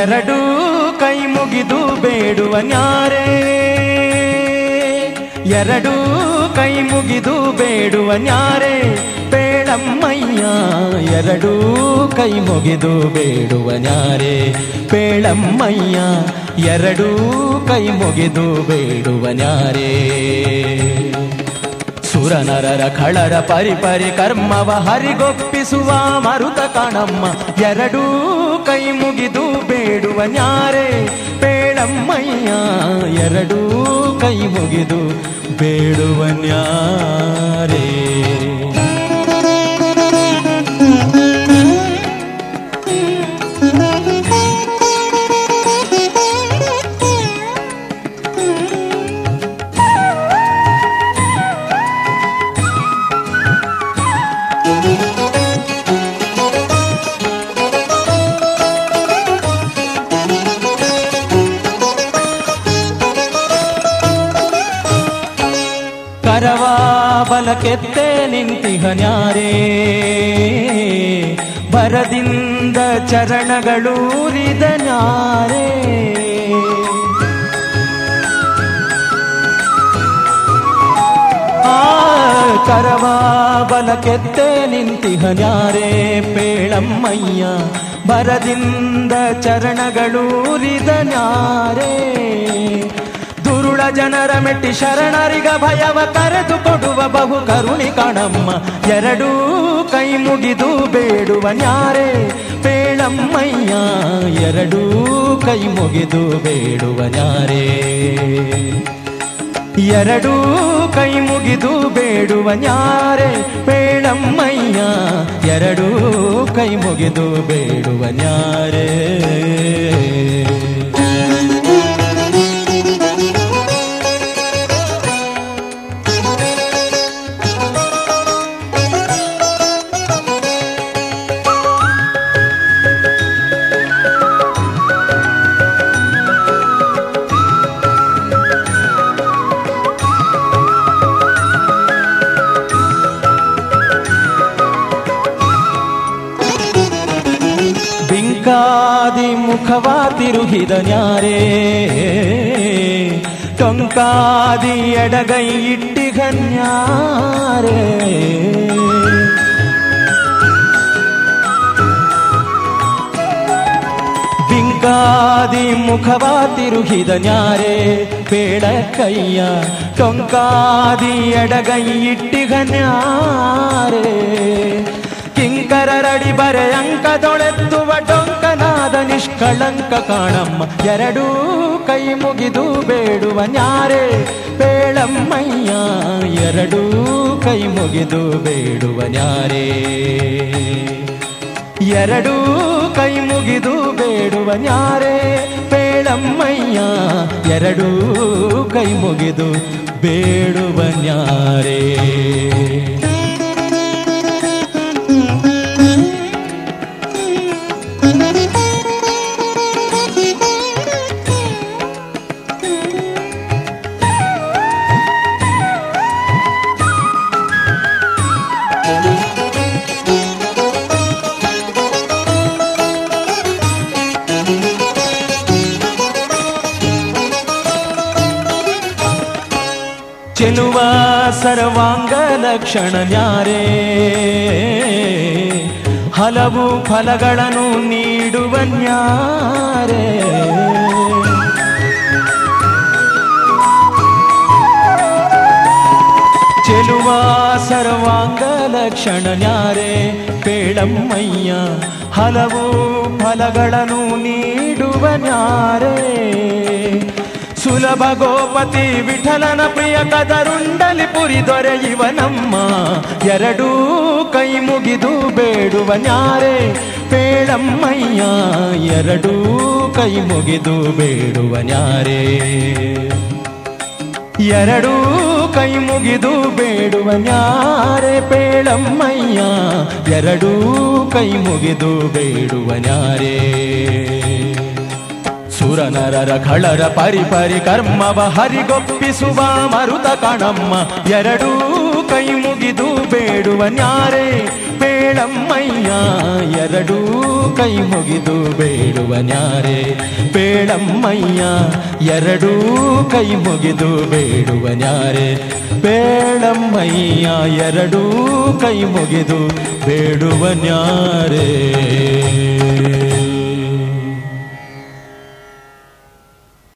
ಎರಡೂ ಕೈ ಮುಗಿದು ಬೇಡುವ ನ್ಯಾರೇ. ಎರಡೂ ಕೈ ಮುಗಿದು ಬೇಡುವ ನ್ಯಾರೇ. ಪೇಳಮ್ಮಯ್ಯ, ಎರಡೂ ಕೈ ಮುಗಿದು ಬೇಡುವ ನ್ಯಾರೇ. ಪೇಳಮ್ಮಯ್ಯ, ಎರಡೂ ಕೈ ಮುಗಿದು ಬೇಡುವ ನ್ಯಾರೇ. ಸುರನರರ ಖಳರ ಪರಿಪರಿ ಪರಿ ಕರ್ಮವ ಹರಿಗೊಪ್ಪಿಸುವ ಮರುತ ಕಣಮ್ಮ, ಎರಡೂ ಕೈ ಮುಗಿದು ಬೇಡುವ ನ್ಯಾರೆ ಬೇಡಮ್ಮಯ್ಯ ಎರಡೂ ಕೈ ಮುಗಿದು ಬೇಡುವ ನ್ಯಾರೇ ಕರವಾ ಬಲಕೆತ್ತೆ ನಿಂತಿಹ ನ್ಯಾರೇ. ಬರದಿಂದ ಚರಣಗಳೂರಿದ ಆ ಕರವಾ ಬಲಕೆತ್ತೆ ನಿಂತಿಹ ನ್ಯಾರೇ ಪೇಳಮ್ಮಯ್ಯ. ಬರದಿಂದ ಚರಣಗಳೂರಿದ ನ್ಯಾರೇ. ಜನರ ಮೆಟ್ಟಿ ಶರಣರಿಗ ಭಯವ ಕರೆದು ಕೊಡುವ ಬಹು ಕರುಣಿ ಕಣಮ್ಮ. ಎರಡೂ ಕೈ ಮುಗಿದು ಬೇಡುವ ನ್ಯಾರೆ ಪೇಳಮ್ಮಯ್ಯ. ಎರಡೂ ಕೈ ಮುಗಿದು ಬೇಡುವ ನ್ಯಾರೇ. ಎರಡೂ ಕೈ ಮುಗಿದು ಬೇಡುವ ನ್ಯಾರೆ ಬೇಳಮ್ಮಯ್ಯ ಎರಡೂ ಕೈ ಮುಗಿದು ಬೇಡುವ ನ್ಯಾರೇ. ಬಿಂಕಾದಿ ಮುಖವಾ ತಿರುಗಿದ ನ್ಯಾರೇ ಟೊಂಕಾದಿ ಎಡಗೈ ಇಟ್ಟಿಗನ್ಯಾರೇ ಬಿಂಕಾದಿ ಮುಖವಾ ತಿರುಗಿದ ನ್ಯಾರೇ ಬೇಡ ಕೈಯ ಟೊಂಕಾದಿ ಎಡಗೈ ಇಟ್ಟಿಗನ್ಯಾರೇ ಕಿಂಕರರಡಿ ಬರೆ ಅಂಕದೊಳೆತ್ತುವ ಡೊಂಕನಾದ ನಿಷ್ಕಳಂಕ ಕಾಣಮ್ಮ, ಎರಡೂ ಕೈ ಮುಗಿದು ಬೇಡುವ ನ್ಯಾರೆ. ಬೇಳಮ್ಮಯ್ಯ ಎರಡೂ ಕೈ ಮುಗಿದು ಬೇಡುವ ನ್ಯಾರೇ. ಎರಡೂ ಕೈ ಮುಗಿದು ಬೇಡುವ ನ್ಯಾರೆ. ಬೇಳಮ್ಮಯ್ಯ ಎರಡೂ ಕೈ ಮುಗಿದು ಬೇಡುವ ನ್ಯಾರೇ. ಚೆಲುವ ಸರ್ವಾಂಗ ಲಕ್ಷಣ ನ್ಯಾರೇ? ಹಲವು ಫಲಗಳನ್ನು ನೀಡುವ ನ್ಯಾರೇ? ಚೆಲುವ ಸರ್ವಾಂಗ ಲಕ್ಷಣ ನ್ಯಾರೇ? ಪೇಳಮ್ಮಯ್ಯ, ಹಲವು ಫಲಗಳನ್ನು ನೀಡುವ ನ್ಯಾರೇ? ಸುಲಭ ಗೋಪತಿ ವಿಠಲನ ಪ್ರಿಯ ಕದರುಂಡಲಿ ಪುರಿ ದೊರೆಯುವನಮ್ಮ ಎರಡೂ ಕೈ ಮುಗಿದು ಬೇಡುವ ನ್ಯಾರೆ ಬೇಡಮ್ಮಯ್ಯ ಎರಡೂ ಕೈ ಮುಗಿದು ಬೇಡುವ ನ್ಯಾರೆ. ಎರಡೂ ಕೈ ಮುಗಿದು ಬೇಡುವ ನ್ಯಾರೆ ಬೇಳಮ್ಮಯ್ಯ ಎರಡೂ ಕೈ ಮುಗಿದು ಬೇಡುವ ನ್ಯಾರೇ. ಸುರನರರ ಖಳರ ಪರಿ ಪರಿ ಕರ್ಮವ ಹರಿಗೊಪ್ಪಿಸುವ ಮರುತ ಕಣಮ್ಮ. ಎರಡೂ ಕೈ ಮುಗಿದು ಬೇಡುವ ನ್ಯಾರೆ ಬೇಳಮ್ಮಯ್ಯ ಎರಡೂ ಕೈ ಮುಗಿದು ಬೇಡುವ ನ್ಯಾರೆ ಬೇಳಮ್ಮಯ್ಯ ಎರಡೂ ಕೈ ಮುಗಿದು ಬೇಡುವ ನ್ಯಾರೆ ಬೇಳಮ್ಮಯ್ಯ ಎರಡೂ ಕೈ ಮುಗಿದು ಬೇಡುವ ನ್ಯಾರೆ.